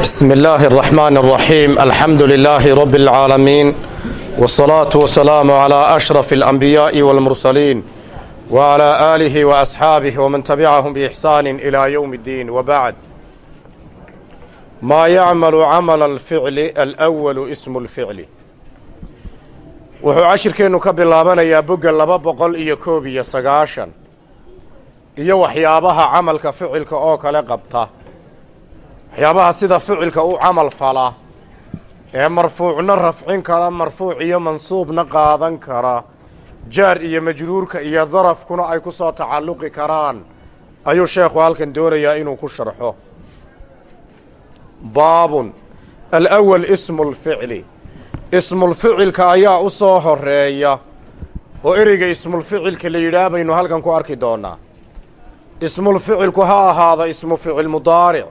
بسم الله الرحمن الرحيم الحمد لله رب العالمين والصلاة والسلام على أشرف الأنبياء والمرسلين وعلى آله وأصحابه ومن تبعهم بإحسان إلى يوم الدين وبعد ما يعمل عمل الفعل الأول اسم الفعل wuxuu cashirkeennu ka bilaabanayaa bogga laba boqol iyo koob iyo sagaashan iyo waxyaabaha camalka ficilka oo kale qabta waxyaabaha sida ficilka u camal fala ee marfuucna rafcin kara marfuuc iyo mansuubna qaadan kara. Jaar iyo majruurka iyo darafkuna ay ku soo tacalluqi karaan ayuu sheekhu halkan doonayaa inuu ku sharxo. Baabun alawal ismu lficli ismulficilka ayaa u soo horreeya oo ereyga ismulficilka la yidhaah baynu halkan ku arki doonnaa ismulficilku ha ahaado ismu ficil mudaaric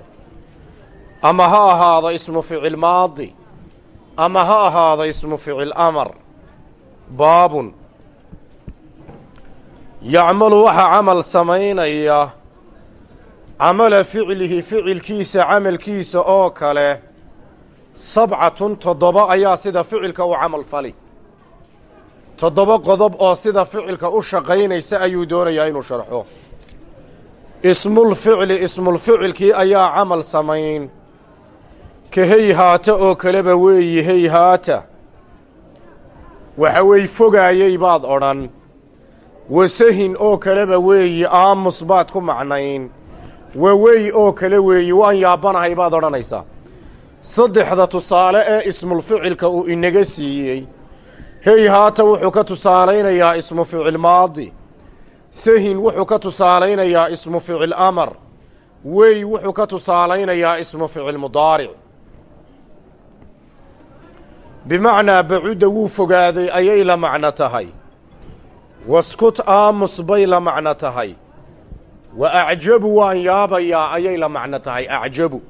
ama ha ahaado ismu ficil maadi? Ama ha ahaado ismu ficil amar? Baabun. Yacmalu waxaa camal samaynaya. Camala ficlihi ficilkiisa camalkiisa oo kale sabcatun toddoba ayaa sida ficilka u camal fali. Toddoba qodob oo sida ficilka u shaqaynaysa ayuu doonayaa inuu sharxo. Ismulficli ismulficilkii ayaa camal samayn ka heyhaata oo kaleba weeyi heyhaata waxa wey fogaayey baad odhan. Wasahin oo kaleba weeyi aamus baad ku macnayn. Wawey oo kale weeyi waan yaabanahay baad odhanaysaa saddexda tusaale ee ismulficilka uu inaga siiyey. Heyhaata wuxuu ka tusaalaynayaa ismu ficil maadi. Sahin wuxuu ka tusaalaynayaa ismu ficil amar. Wey wuxuu ka tusaalaynayaa ismu ficil mudaaric bimacnaa bacudda wuu fogaaday ayay la macno tahay. Waskut aamus bay la macno tahay. Wa acjabu waan yaabayaa ayay la macno tahay acjabu.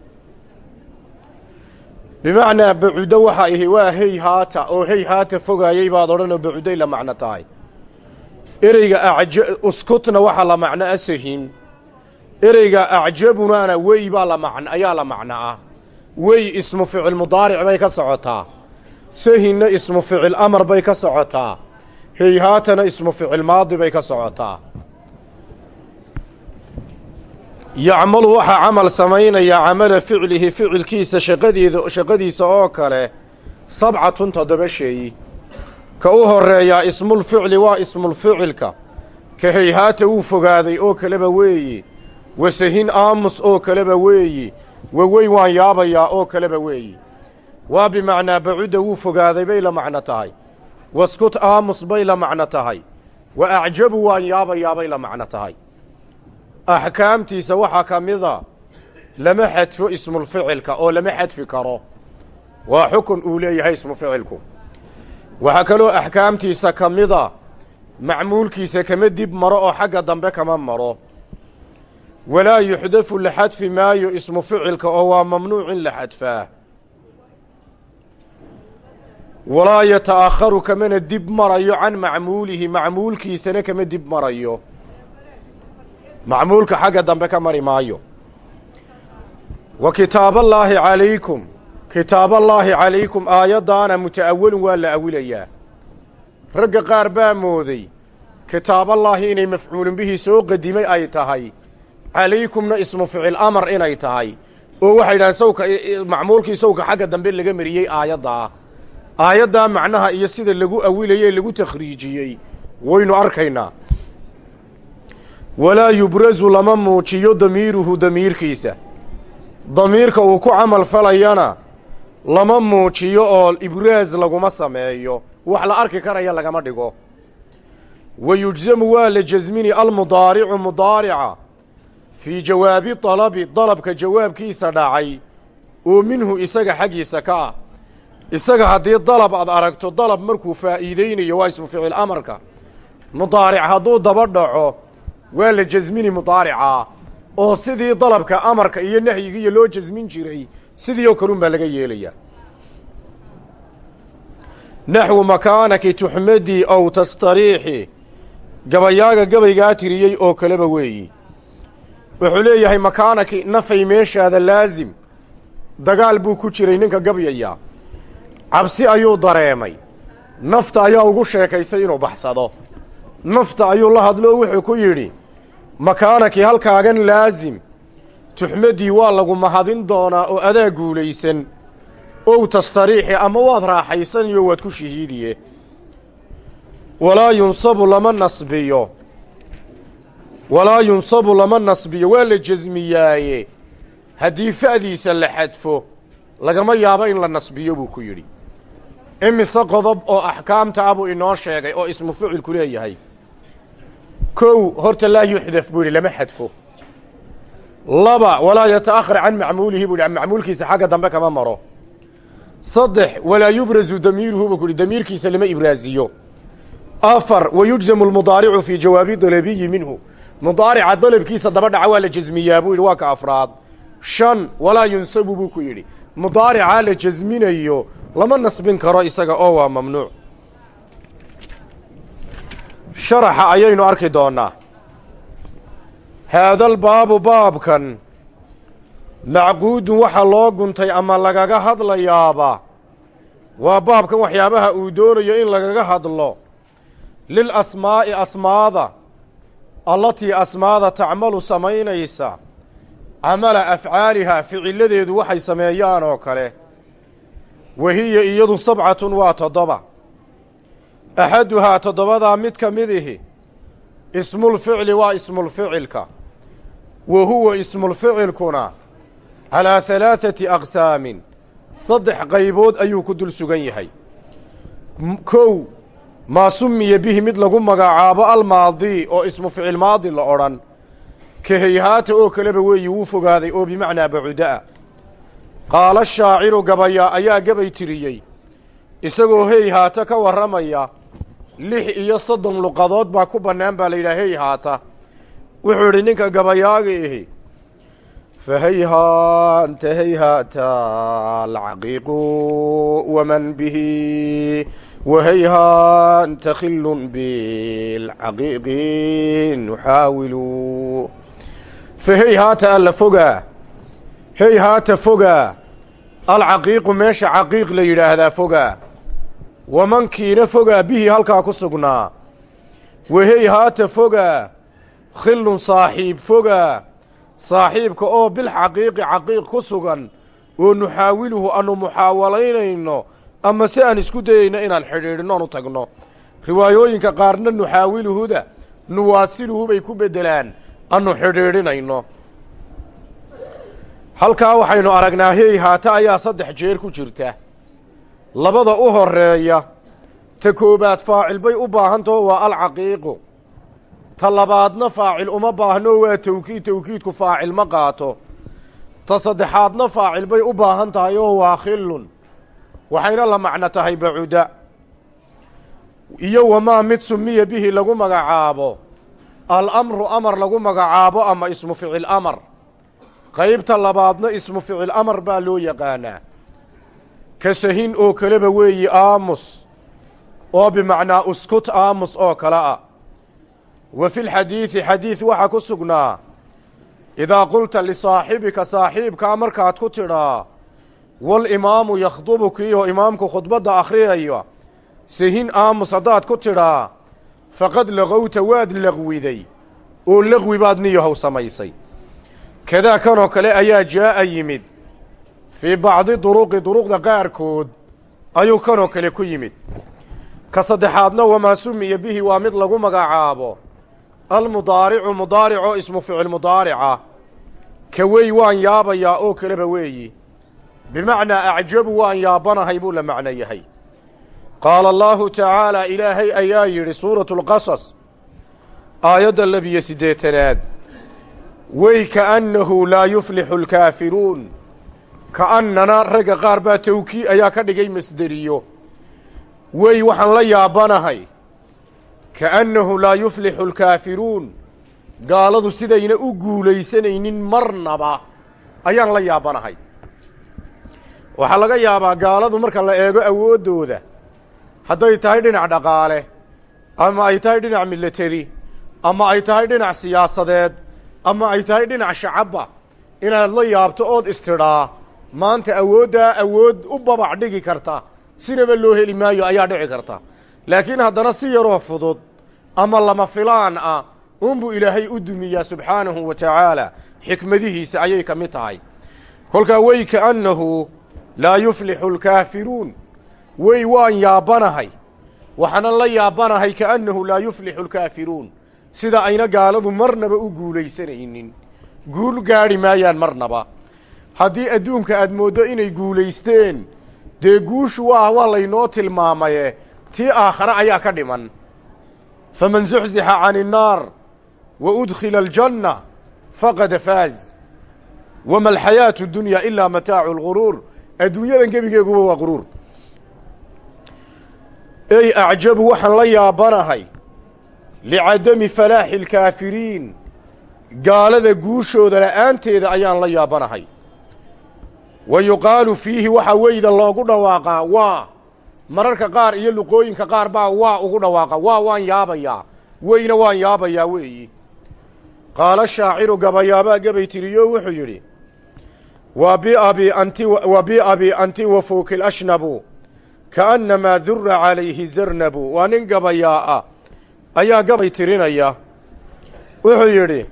Bimacnaa bacuddo waxa ihi waa heyhaata oo heyhaata fogaayey baad odhanoo bacuday la macno tahay. Ereyga uskutna waxaa la macno a sahin. Ereyga acjabunana wey baa la ayaa la macno ah. Wey ismu ficil mudaaric bay ka socotaa sahinna ismu ficil amar bay ka socotaa heyhaatana ismu ficil maadi bay ka socotaa yacmalu waxaa camal samaynayaa camala ficlihi ficilkiisa shaqadeeda shaqadiisa oo kale sabcatun toddoba sheeyi ka u horreeyaa ismulficli waa ismulficilka ka heyhaata wuu fogaaday oo kaleba weeyi. Wasahin aamus oo kaleba weeyi. Wawey waan yaabayaa oo kaleba weeyi waa bimacnaa bacudda wuu fogaaday bay la macno tahay. Waskut aamus bay la macno tahay. Wa acjabu waan yaabayaa bay la macno tahay. Axkaamtiisa waxaa ka mida lama xadfo ismulficilka oo lama xadfi karo. Waa xukun uu leeyahay ismuficilku waxaa kaloo axkaamtiisa ka mida macmuulkiisa kama dib maro oo xagga dambe kama maro. Walaa yuxdafu la xadfi maayo ismu ficilka oo waa mamnuuc in la xadfaa walaa yata'akharu kamana dib marayo can macmuulihi macmuulkiisana kama dib marayo. Macmuulka xagga dambe ka mari maayo. Wa kitaaballaahi calaykum kitaaballaahi calaykum aayaddaana muta'awalun waa la awilayaa ragga qaar baa mooday kitaaballaahi inay mafcuulun bihii soo qadimay ay tahay. Calaykumna ismu ficil amar inay tahay. Oo waxay yidhahaan sawka macmuulkii sawka xagga dambe laga mariyey aayaddaa aayaddaa macnaha iyo sida lagu awilayey lagu takhriijiyey waynu arkaynaa. Walaa yubrasu lama muujiyo damiiruhu damiirkiisa. Damiirka uu ku camal falayana lama muujiyo oo ibraas laguma sameeyo. Wax la arki karaya lagama dhigo. Wa yujsamu waa la jasmini almudaaricu mudaarica fii jawaabi dalabi dalabka jawaabkiisa dhacay. Oo minhu isaga xaggiisa ka ah isaga haddii dalab aad aragto dalab markuu faa'iideynayo waa ismu ficil amarka. Mudaaric hadduu daba dhaco waa la jasmini mudaaricaa oo sidii dalabka amarka iyo nahyigiiyo loo jasmin jiray sidii oo kalun baa laga yeelayaa. Naxwu makaanaki tuxmadii ow tastariixi. Gabayaaga gabaygaa tiriyey oo kaleba weeyi. Wuxuu leeyahay makaanaki nafay meeshaada laasim dagaal buu ku jiray ninka gabyaya cabsi ayuu dareemay. Nafta ayaa ugu sheekaysay inuu baxsado. Nafta ayuu la hadlo wuxuu ku yidhi makaanakii halkaagan laasim tuxmadii waa lagu mahadin doonaa oo adaa guulaysan. Ow tastariixi ama waad raaxaysaniyo waad ku shahiidiye. Walaa yunsabu lama nasbiyo. Walaa yunsabu lama nasbiyo. Waa la jasmiyaaye haddii fa'diisa la xadfo lagama yaabo in la nasbiyo buu ku yidhi imise qodob oo axkaamta ah buu inoo sheegay oo ismu ficilku leeyahay. Kow horta laa yuxdaf buu yidhi lama xadfo. Laba walaa yata'akhar can macmuulihi buu yidhi macmuulkiisa xagga dambe kama maro. Saddex walaa yubrazu damiiruhu buu ku yidhi damiirkiisa lama ibraaziyo afar wayujzamu almudaaricu fii jawaabi dalabiyi minhu. Mudaarica dalabkiisa daba dhaca waa la jasmiyaa buu yidhi waa ka afraad. Shan walaa yunsabu buu ku yidhi. Mudaaricaa la jasminayo lama nasbin karo isaga oo waa mamnuuc. Sharaxa ayaynu arki doonnaa. Haadal baabu baabkan. Macquudun waxa loo guntay ama lagaga hadlayaaba. Waa baabkan waxyaabaha uu doonayo in lagaga hadlo. Lil asmaa'i asmaada. Allatii asmaada tacmalu samaynaysa. Camala afcaalihaa ficilladeedu waxay sameeyaan oo kale wa hiya iyadu sabcatun waa toddoba. Axaduhaa toddobadaa mid ka mid ihi ismulficli waa ismulficilka wa huwa ismulficilkuna calaa halaathati aqsaamin saddex qaybood ayuu ku dul sugan yahay. Kow maa sumiya bihi mid lagu magacaabo almaadii oo ismu ficil maadi la odhan. Ka hayhaata oo kaleba weeyi wuu fogaaday oo bimacnaa bacuda'a qaala shaaciru gabayaa ayaa gabay tiriyey. Isagoo heyhaata ka warramaya lix iyo soddon luqadood baa ku bannaan baa la yidhaha heyhaata wuxuu idhi ninka gabayaaga ihi. Fa hayhaanta heyhaata alcaqiiqu waman bihi. Wahayhaanta khilun bilcaqiiqi nuxaawilu. Fa heyhaata alla fogaa heyhaata fogaa alcaqiiqu meesha caqiiq la yidhaahdaa fogaa wamankiina fogaa bihi halkaa ku sugnaa. Waheyhaata fogaa khillun saaxiib fogaa saaxiibka oo bilxaqiiqi caqiiq ku sugan oo nuxaawiluhu annu muxaawalaynayno ama si aan isku dayayno inaan xidhiidhinno oon u tagno. Riwaayooyinka qaarna nuxaawiluhuda nuwaasiluhu bay ku beddelaan annu xidhiidhinayno halkaa waxaynu aragnaa heyhaata ayaa saddex jeer ku jirta. Labada u horreeya ta koobaad faacil bay u baahantaho waa alcaqiiqu. Ta labaadna faacil uma baahno waa tawkiid tawkiidku faacil ma qaato. Ta saddexaadna faacil bay u baahan tahay oo waa khillun. Waxayna la macno tahay bacuda. Iyo wamaa mid sumiya bihi lagu magacaabo. Alamru amar lagu magacaabo ama ismu ficil amar qaybta labaadna ismu ficil amar baa loo yaqaanaa. Ka sahin oo kaleba weeyi aamus oo bimacnaa uskut aamus oo kale ah. Wa fi lxadiidi xadiid waxaa ku sugnaa idaa qulta lisaaxibika saaxiibkaa markaad ku tidhaa walimaamu yakhdubu kiiho imaamku khudbadda akhriyaya sahin aamus haddaad ku tidhaa faqad laqowta waad laqwiday oo laqwi baad niyahow samaysay kadaa kanoo kale ayaa jaa'a yimid. Fii bacdi duruqi duruqda qaarkood ayuu kanoo kale ku yimid. Ka saddexaadna wamaa sumiya bihi waa mid lagu magacaabo. Almudaaricu mudaaricoo ismu ficil mudaarica. Ka wey waan yaabayaa oo kaleba weeyi. Bimacnaa acjabu waan yaabanahay buu la macno yahay. Qaala allaahu tacaalaa ilaahay ayaa yidhi suuratu lqasas aayadda labiyo siddeetanaad wey kaannahu laa yuflixu alkaafiruun. Ka'annana ragga qaar baa tawkii ayaa ka dhigay masderiyo. Wey waxaan la yaabanahay. Kaannahu laa yuflixu alkaafiruun. Gaaladu sidayna u guulaysanaynin marnaba ayaan la yaabanahay. Waxaa laga yaabaa gaaladu marka la eego awooddooda hadday tahay dhinac dhaqaale ama ay tahay dhinac milateri ama ay tahay dhinac siyaasadeed ama ay tahay dhinac shacabba. Inaad la yaabto ood istidhaa maanta awooddaa awood u babac dhigi karta. Sinaba loo heli maayo ayaa dhici karta. Laakiin haddana si yaroo fudud ama lama filaan ah unbuu ilaahay u dumiyaa subxaanahu wa tacaala. Xikmadihiisa ayay ka mid tahay. Kolkaa wey kaannahu laa yuflixu alkaafiruun wey waan yaabanahay. Waxaanan la yaabanahay kaannahu laa yuflixu alkaafiruun sida ayna gaaladu marnaba u guulaysanaynin. Guul gaadhi maayaan marnaba. Haddii adduunka aad mooddo inay guulaysteen dee guushu waa waa laynoo tilmaamaye. Tii aakhare ayaa ka dhiman. Faman zuxzixa cani innaar wa udkhila aljanna faqad faaz. Wama alxayaatu dunya ilaa mataacu alguruur adduunyadan gebigeeguba waa quruur ey acjabu waxaan la yaabanahay licadami falaaxi alkaafiriin gaalada guushooda la'aanteeda ayaan la yaabanahay wa yuqaalu fiihi waxaa weyda loogu dhawaaqaa waa mararka qaar iyo luqooyinka qaar baa waa ugu dhawaaqa waa waan yaabayaa weyna waan yaabayaa weeyi qaala shaaciru gabayaabaa gabay tiriyo wuxuu yidhi wa biabi anti wa biabi anti wa fuuki lashnabu kaannamaa dura calayhi zarnabu waa nin gabayaa ah ayaa gabay tirinaya. Wuxuu yidhi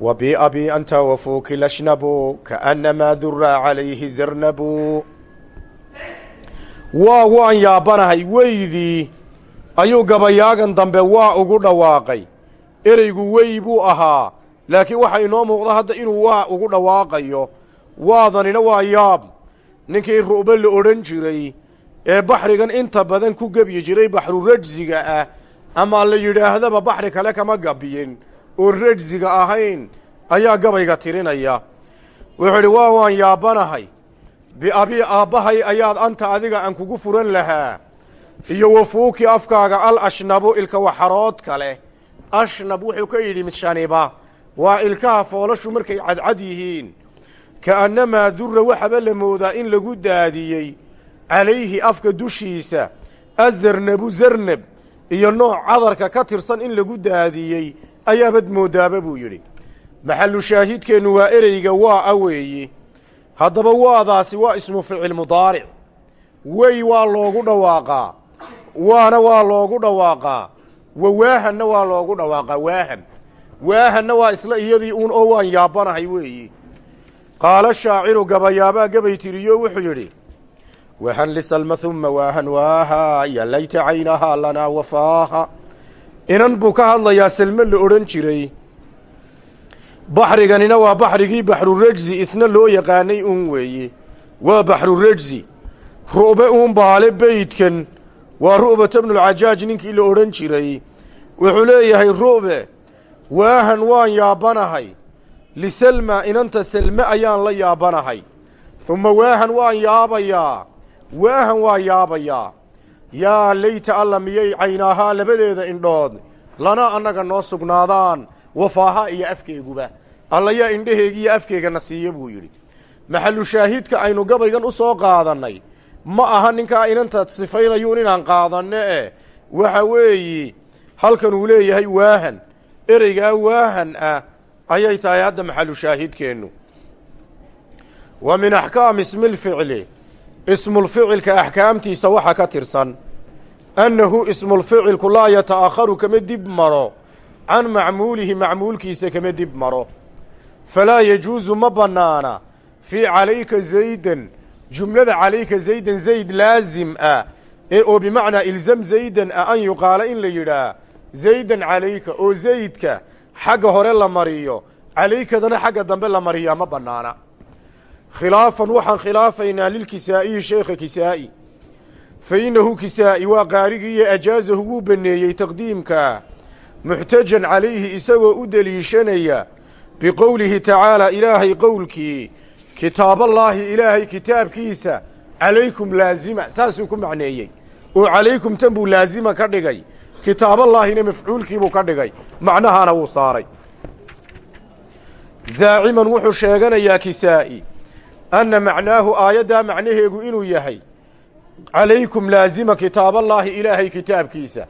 wa biabi anta wa fuuki lashnabu kaannamaa dura calayhi zarnabu. Waa waan yaabanahay weydii ayuu gabayaagan dambe waa ugu dhawaaqay. Ereygu wey buu ahaa. Laakiin waxaa inoo muuqda hadda inuu waa ugu dhawaaqayo. Waadanina waa yaab. Ninkii ru'be la odhan jiray ee baxrigan inta badan ku gebyi jiray baxru rajsiga ah ama la yidhaahdaba baxri kale kama gabiyin oo rajsiga ahayn ayaa gabayga tirinaya. Wuxuu idhi waa waan yaabanahay. Biabii aabbahay ayaad anta adiga aan kugu furan lahaa. Iyo wafuuki afkaaga al ashnabu ilka waxarood kale. Ashnab wuxuu ka yidhi shaniba waa ilkaha foolashu markay cadcad yihiin. Ka'annamaa durra waxaba la moodaa in lagu daadiyey. Calayhi afka dushiisa azarnabu zarnab iyo nooc cadarka ka tirsan in lagu daadiyey ayaabad moodaaba buu yidhi. Maxallu shaahidkeennu waa ereyga waa a weeyi. Haddaba waadaasi waa ismu ficil mudaaric. Wey waa loogu dhawaaqaa. Waana waa loogu dhawaaqaa. Wawaahanna waa loogu dhawaaqaa. Waahan. Waahanna waa isla iyadii uun oo waan yaabanahay weeyi. Qaala shaaciru gabayaabaa gabay tiriyo wuxuu yidhi wahan lisalma humma waahan waaha ya layta caynahaa lanaa wafaaha inan buu ka hadlayaa selme la odhan jiray baxriganina waa baxrigii baxrurajsi isna loo yaqaanay uun weeye waa baxrurajsi ru'be uun baale beydkan waa ru'bata bnulcajaaj ninkii la odhan jiray wuxuu leeyahay ru'be waahan waan yaabanahay liselma inanta selme ayaan la yaabanahay humma waahan waan yaabayaa waahan waa yaabayaa yaa layta alla miyay caynaahaa labadeeda indhood? Lana annaga noo sugnaadaan. Wafaaha iyo afkeeguba. Alla yaa indhaheegiiyo afkeegana siiya buu yidhi. Maxallu shaahidka aynu gabaygan u soo qaadannay. Ma aha ninkaa inantaad sifaynayuun inaan qaadanno eh waxa weeyi halkan uu leeyahay waahan. Ereygaa waahan ah ayay tahay hadda maxallu shaahidkeennu. Wa min axkaam ismilficli ismulficilka axkaamtiisa waxaa ka tirsan annahu ismulficilku laa yata'akharu kama dib maro can macmuulihi macmuulkiisa kama dib maro. Falaa yajuusu ma bannaana fii calayka zaydan jumlada calayka zaydan zayd laasim ah ee oo bimacnaa ilzam zaydan ah an yuqaala in la yidhaah zaydan calayka oo zaydka xagga hore la mariyo calaykadana xagga dambe la mariyaa ma bannaana khilaafan waxaan khilaafaynaa lilkisaa'iyi sheekha kisaa'i. Fa innahu kisaa'i waa qaarigiiyo ajaazahu wuu banneeyey taqdiimka. Muxtajan calayhi isagoo u deliishanaya biqowlihi tacaalaa ilaahay qowlkii. Kitaaballaahi ilaahay kitaabkiisa calaykum laazima saasuu ku macneeyey. Oo calaykum tan buu laazima ka dhigay. Kitaaballaahina mafcuulkiibuu ka dhigay. Macnahaana wuu saaray. Zaaciman wuxuu sheeganayaa kisaa'i anna macnaahu aayaddaa macnaheegu inuu yahay calaykum laazima kitaaballaahi ilaahay kitaabkiisa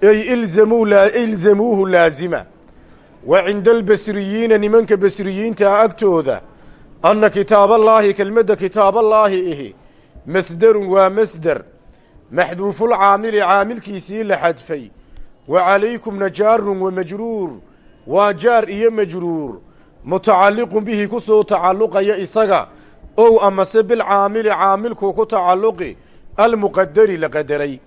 ey ilzamuu ilzamuuhu laazima wa cinda albasriyiina nimanka basriyiintaa agtooda anna kitaaballaahi kelmadda kitaaballaahi ihi masderun waa masder maxduufulcaamili caamilkiisii la xadfay wa calaykumna jaarun wa majruur waa jaar iyo majruur mutacalliqun bihi ku soo tacalluqaya isaga ow amase bilcaamili caamilkuu ku tacalluqi almuqadari la qadaray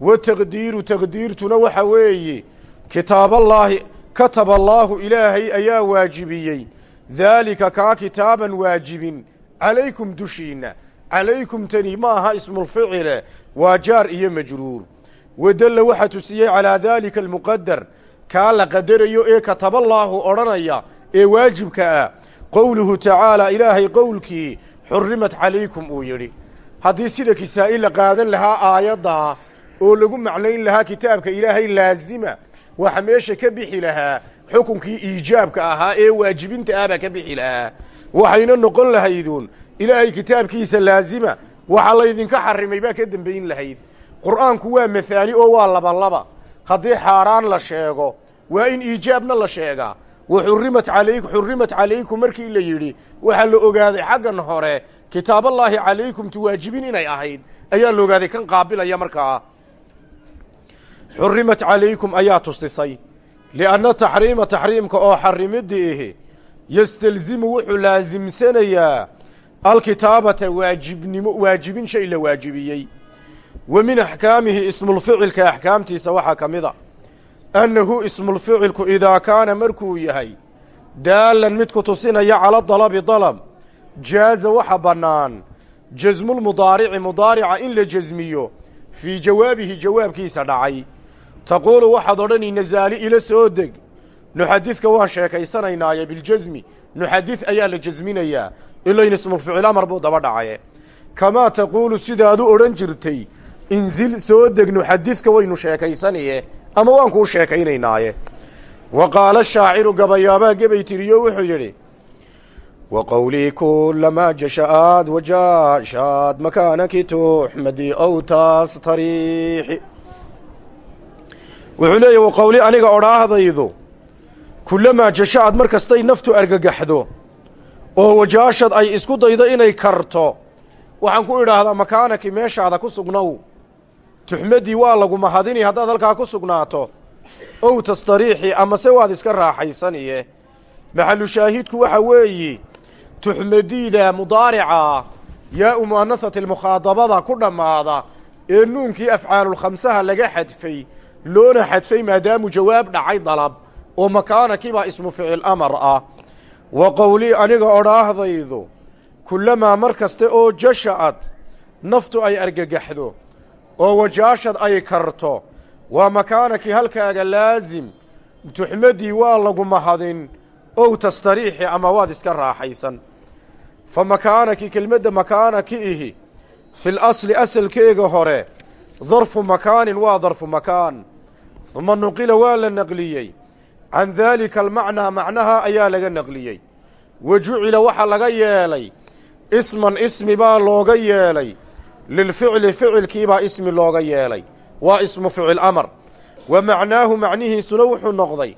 wa taqdiiru taqdiirtuna waxa weeye kitaaballaahi kataba allaahu ilaahay ayaa waajibiyey. Daalika kaa kitaaban waajibin. Calaykum dushiinna. Calaykum tani ma aha ismulficile waa jaar iyo majruur. Wadalla waxaa tusiyey calaa daalika almuqadar kaa la qadarayo ee kataballaahu odhanaya ee waajibka ah qowluhu tacaalaa ilaahay qowlkii xurrimat calaykum uu yidhi. Haddii sida kisaa'i la qaadan lahaa aayaddaa oo lagu macnayn lahaa kitaabka ilaahay laazima waxa meesha ka bixi lahaa xukunkii iijaabka ahaa ee waajibinta ah baa ka bixi lahaa. Waxayna noqon lahayduun ilaahay kitaabkiisa laazima waxa laydinka xarimay baa ka dembayn lahayd. Qur'aanku waa mahaani oo waa labalaba haddii xaaraan la sheego waa in iijaabna la sheegaa xurrimat calaykum markii la yidhi waxaa la ogaaday xaggan hore kitaaballaahi calaykum tuwaajibin inay ahayd ayaa la ogaaday kan qaabilaya markaa xurrimat calaykum ayaa tustisay lianna taxriima taxriimka oo xarimidii ihi yastalzimu wuxuu laasimsanayaa alkitaabata waajibnimo waajibin shay la waajibiyey wa min axkaamihi ismulficilka axkaamtiisa waxaa ka mida annahu ismulficilku idaa kaana markuu yahay daalan mid ku tusinaya cala dalabi dalab jaaza waxa bannaan jasmulmudaarici mudaarica in la jasmiyo fii jawaabihi jawaabkiisa dhacay taquulu waxaad odhani nasaali ila soo deg nuxadidka waan sheekaysanaynaaye biljasmi nuxadid ayaa la jasminayaa ilayn ismulficil amar buu daba dhacaye kamaa taquulu sidaad u odhan jirtay inzil soo deg nuxadidka waynu sheekaysanaye ama waan kuu sheekaynaynaaye wa qaala shaaciru gabayaabaa gebay tiriyo wuxuu yidhi wa qowlii kulamaa jasha'aad wajaashaad makaanaki tuxmadi ow taastariixi wuxuu leeyahy wa qowli aniga odhaahdaydu kullamaa jasha'ad mar kastay naftu argagaxdo oo wajaashad ay isku daydo inay karto waxaan ku idhaahdaa makaanaki meeshaada ku sugnow tuxmadii waa lagu mahadini haddaad halkaa ku sugnaato ow tastariixi amase waad iska raaxaysaniye. Maxalu shaahidku waxa weeyi tuxmadiida mudaarica yaa u mu'anasati ku dhammaada ee nuunkii afcaalulkhamsaha laga xadfay loona xadfay maadaamu jawaab dhacay dalab oo makaanakibaa ismu ficil amar ah. Wa qowlii aniga odhaahdaydu kullamaa mar kaste oo jasha'ad naftu ay argagaxdo oo wajaashad ay karto waa makaanakii halkaaga laasim tuxmadii waa lagu mahadin ow tastariixi ama waad iska raaxaysan. Fa makaanaki kelmadda makaanaki ihi fil asli asalkeega hore darfu makaanin waa darfu makaan. Huma nuqila waa la naqliyey. Can daalika almacnaa macnaha ayaa laga naqliyey. Wa jucila waxaa laga yeelay. Isman ismi baa looga yeelay lilficli ficilkiibaa ismi looga yeelay waa ismu ficil amar wa macnaahu macnihiisuna wuxuu noqday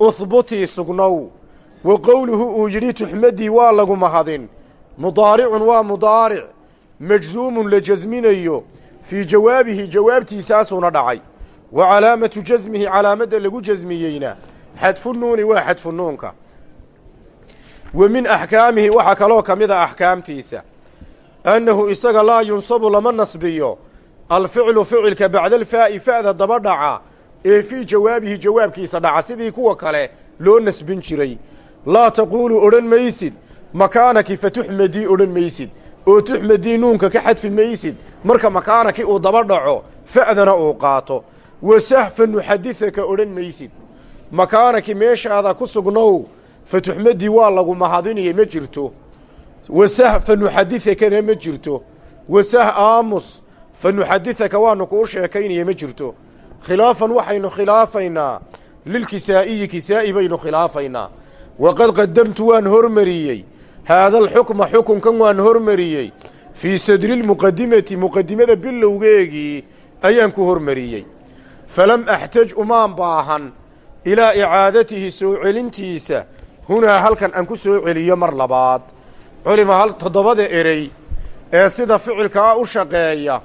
uhbutii sugnow wa qowluhu uu yidhi tuxmadii waa lagu mahadin mudaaricun waa mudaaric majzuumun la jasminayo fii jawaabihi jawaabtiisaasuuna dhacay wa calaamatu jasmihi calaamadda lagu jasmiyeyna xadfu nuuni waa xadfu nuunka wa min axkaamihi waxaa kaloo ka mid a axkaamtiisa annahu isaga laa yunsabu lama nasbiyo alficlu ficilka bacda alfaa'i fa'da daba dhaca ee fii jawaabihi jawaabkiisa dhaca sidii kuwa kale loo nasbin jiray laa taquulu odhan maysid makaanaki fa tuxmadii odhan maysid oo tuxmadii nuunka ka xadfi maysid marka makaanaki uu daba dhaco fa'dana uu qaato wasah fa nuxadidaka odhan maysid makaanaki meeshaada ku sugnow fa tuxmadii waa lagu mahadinaya ma jirto wasah fa nuxadidakana ma jirto. Wasah aamus fa nuxadidaka waanu kuu sheekaynaya ma jirto. Khilaafan waxaynu khilaafaynaa. Lilkisaa'iyi kisaa'i baynu khilaafaynaa. Waqad qadamtu waan hormariyey. Haada alxukma xukunkan waan hormariyey. Fii sadri lmuqadimati muqadimada bilowgeegii ayaan ku hormariyey. Falam axtaj umaan baahan. Ilaa icaadatihi soo celintiisa. Hunaa halkan aan ku soo celiyo mar labaad culima hal toddobada erey ee sida ficilkaa u shaqeeya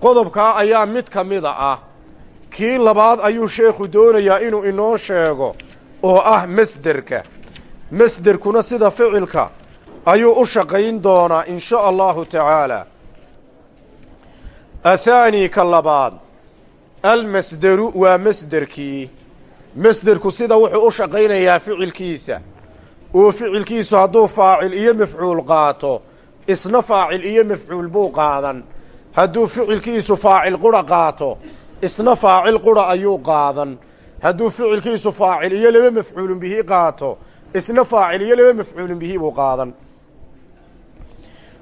qodobkaa ayaa mid ka mida ah. Kii labaad ayuu sheekhu doonayaa inuu inoo sheego oo ah masderka. Masderkuna sida ficilka ayuu u shaqayn doonaa in sha allahu tacaala. Athaani ka labaad almasderu waa masderkii. Masderku sida wuxuu u shaqaynayaa ficilkiisa uu ficilkiisu hadduu faacil iyo mafcuul qaato isna faacil iyo mafcuul buu qaadan. Hadduu ficilkiisu faacil qura qaato isna faacil qura ayuu qaadan. Hadduu ficilkiisu faacil iyo laba mafcuulun bihi qaato isna faacil iyo laba mafcuulun bihi buu qaadan.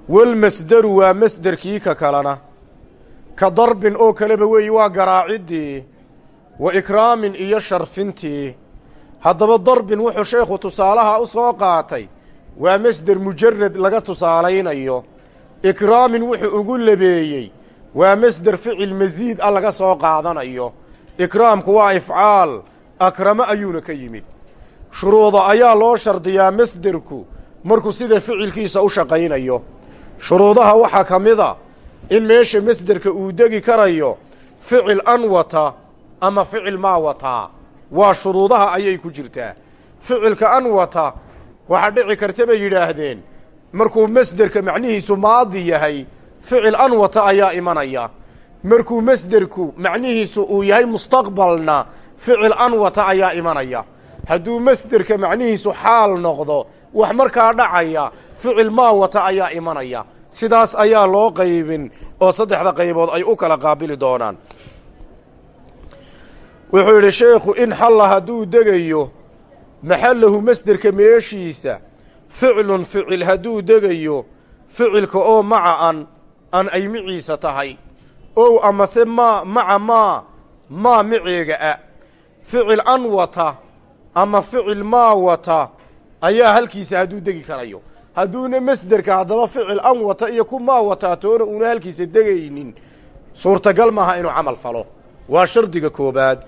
Walmasderu waa masderkii ka kalena. Ka darbin oo kaleba weeyi waa garaaciddii wa ikraamin iyo sharfintii haddaba darbin wuxuu sheekhu tusaalaha u soo qaatay waa masder mujarad laga tusaalaynayo. Ikraamin wuxuu ugu labeeyey waa masder ficil masiid a laga soo qaadanayo. Ikraamku waa ifcaal akramo ayuuna ka yimid. Shuruuda ayaa loo shardiyaa masderku markuu sida ficilkiisa u shaqaynayo. Shuruudaha waxaa ka mid a in meesha masderka uu degi karayo ficil an wata ama ficil maa wataa waa shuruudaha ayay ku jirtaa. Ficilka an wata waxaa dhici karta bay yidhaahdeen. Markuu masderka macnihiisu maadi yahay ficil an wata ayaa imanaya. Markuu masderku macnihiisu uu yahay mustaqbalna ficil an wata ayaa imanaya. Hadduu masderka macnihiisu xaal noqdo wax markaa dhacaya ficil maa wata ayaa imanaya. Sidaas ayaa loo qaybin oo saddexda qaybood ay u kala qaabili doonaan wuxuu yidhi sheekhu in xalla hadduu degayo maxallahu masderka meeshiisa ficlun ficil hadduu degayo ficilka oo maca an an ay miciisa tahay. Ow amase maa maca maa maa miceega a. Ficil an wata ama ficil maa wata ayaa halkiisa hadduu degi karayo. Hadduuna masderka haddaba ficil an wata iyo ku maa wataa toona uuna halkiisa degaynin suurtagal maaha inuu camal falo. Waa shardiga koobaad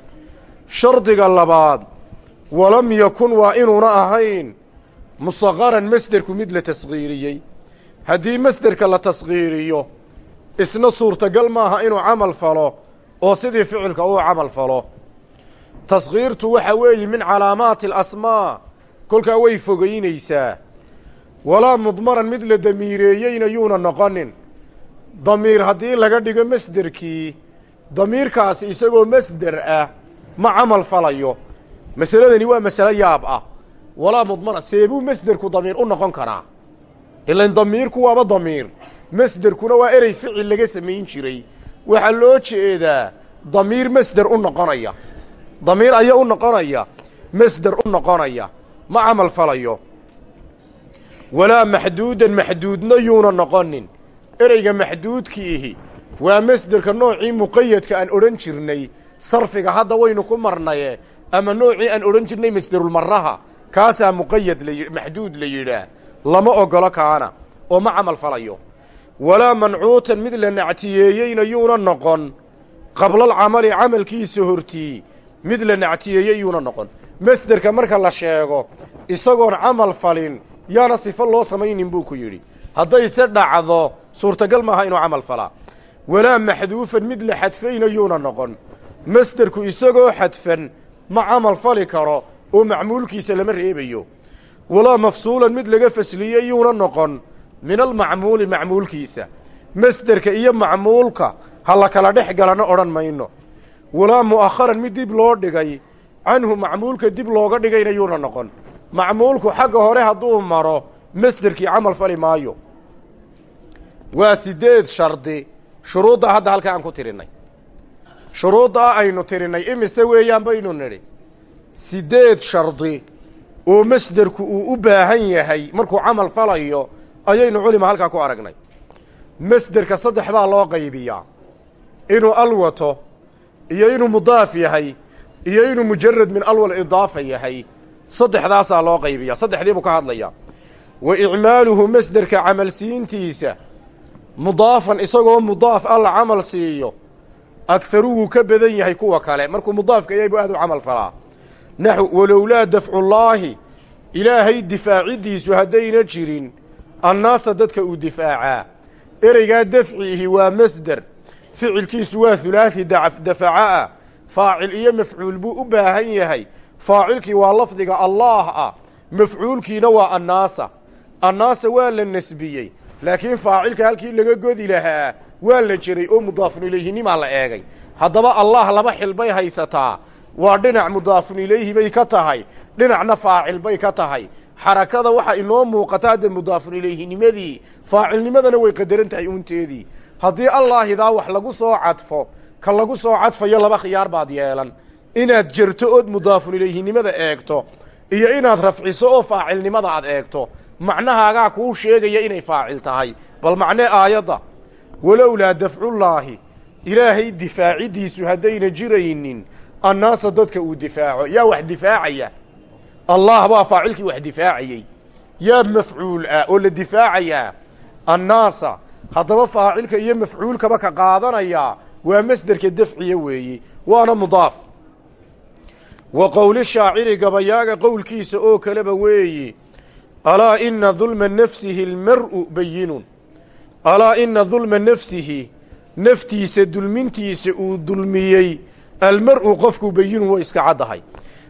shardiga labaad walam yakun waa inuuna ahayn musaqaran masderku mid la tasqiiriyey haddii masderka la tasqiiriyo isna suurtagal maaha inuu camal falo oo sidii ficilka uu camal falo. Tasqiirtu waxa weeye min calaamaati alasmaa kolkaa way fogaynaysaa walaa mudmaran mid la damiireeyeyna yuuna noqonin. Damiir haddii laga dhigo masderkii damiirkaasi isagoo masder ah ma camal falayo. Masaladani waa masalo yaab ah. Walaa mudmaran seebuu masderku damiir u noqon karaa. Ilan damiirku waaba damiir. Masderkuna waa erey ficil laga samayn jiray. Waxaa loo jeedaa damiir masder u noqonaya. Damiir aya u noqonaya. Masder u noqonaya. Ma camal falayo. Walaa maxduudan maxduudna yuuna noqonin. Ereyga maxduudkiihi waa masderka noocii muqayadka aan odhan jirnay sarfiga hadda waynu ku marnaye ama noocii aan odhan jirnay masderulmaraha kaasaa muqayad maxduud la yidhaah lama ogolo kaana oo ma camal falayo. Walaa mancuutan mid la nactiyeeyeyna yuuna noqon. Qablalcamali camalkiisa hortii mid la nactiyeeyey yuuna noqon. Masderka marka la sheego isagoon camal falin yaana sifo loo samaynin buu ku yidhi. Haddayse dhacdo suurtagal maaha inuu camal falaa. Walaa maxduufan mid la xadfayna yuuna noqon masderku isagoo xadfan ma camal fali karo oo macmuulkiisa lama reebayo. Walaa mafsuulan mid laga fasliyey yuuna noqon min almacmuuli macmuulkiisa. Masderka iyo macmuulka ha la kala dhex galana odhan mayno. Walaa mu'akharan mid dib loo dhigay canhu macmuulka dib looga dhigayna yuuna noqon. Macmuulku xagga hore hadduu maro masderkii camal fali maayo. Waa siddeed shardi shuruuddaa hadda halkaa aan ku tirinnay shuruuddaa aynu tirinnay imise weeyaan baynu nidhi siddeed shardi oo masderku uu u baahan yahay markuu camal falayo ayaynu culima halkaa ku aragnay. Masderka saddex baa loo qaybiyaa. Inuu al wato iyo inuu mudaaf yahay iyo inuu mujarad min alwal idaafa yahay saddexdaasaa loo qaybiyaa saddexdii buu ka hadlayaa. Wa icmaaluhu masderka camalsiintiisa mudaafan isagoo mudaaf alla camal siiyo agharu wuu ka badan yahay kuwa kale. Markuu mudaafka yahay buu aad u camal falaa. Naxw walowlaa dafcullaahi ilaahay difaaciddiisu haddayna jirin annaasa dadka uu difaacaa. Ereygaa dafciihi waa masder. Ficilkiisu waa hulaasi dafaca ah. Faacil iyo mafcuul buu u baahan yahay. Faacilkii waa lafdiga allaah ah. Mafcuulkiina waa annaasa. Annaasa waa la nasbiyey. Laakiin faacilka halkii laga godi lahaa waa la jiray oo mudaafun ilayhinimaa la eegay? Haddaba allah laba xil bay haysataa. Waa dhinac mudaafun ilayhi bay ka tahay. Dhinacna faacil bay ka tahay. Xarakada waxa inoo muuqata hadda mudaafun ilayhinimadii faacilnimadana way qadaran tahay uunteedii. Haddii allaahidaa wax lagu soo cadfo ka lagu soo cadfayo laba khiyaar baad yeelan. Inaad jerto ood mudaafun ilayhinimada eegto iyo inaad rafciso oo faacilnimada aad eegto. Macnahaagaa kuu sheegaya inay faacil tahay. Bal macnee aayadda walowlaa dafcullaahi ilaahay difaaciddiisu haddayna jiraynin annaasa dadka uu difaaco. Yaa wax difaacaya? Allah baa faacilkii wax difaacayey yaa mafcuul ah oo la difaacayaa annaasa haddaba faacilka iyo mafcuulkaba ka qaadanayaa waa masderka dafciya weeye waana mudaaf. Wa qowli shaaciri gabayaaga qowlkiisa oo kaleba weeye alaa ina dulma nafsihi almar'u bayinun alaa ina dulma nafsihi naftiisa dulmintiisa uu dulmiyey almar'u qofku bayinun way iska caddahay.